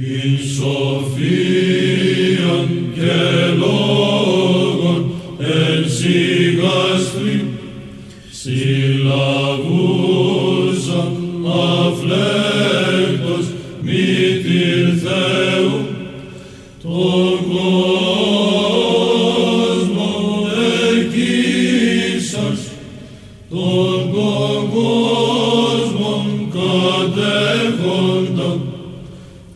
την σοφίαν και λόγων ενσυγαστρή συλλαβούσαν αφλέκτος μήτηρ Θεού. Τον κόσμο εκείσας τον κόσμο κατέχοντα